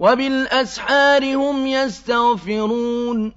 وَبِالْأَسْحَارِ هُمْ يَسْتَغْفِرُونَ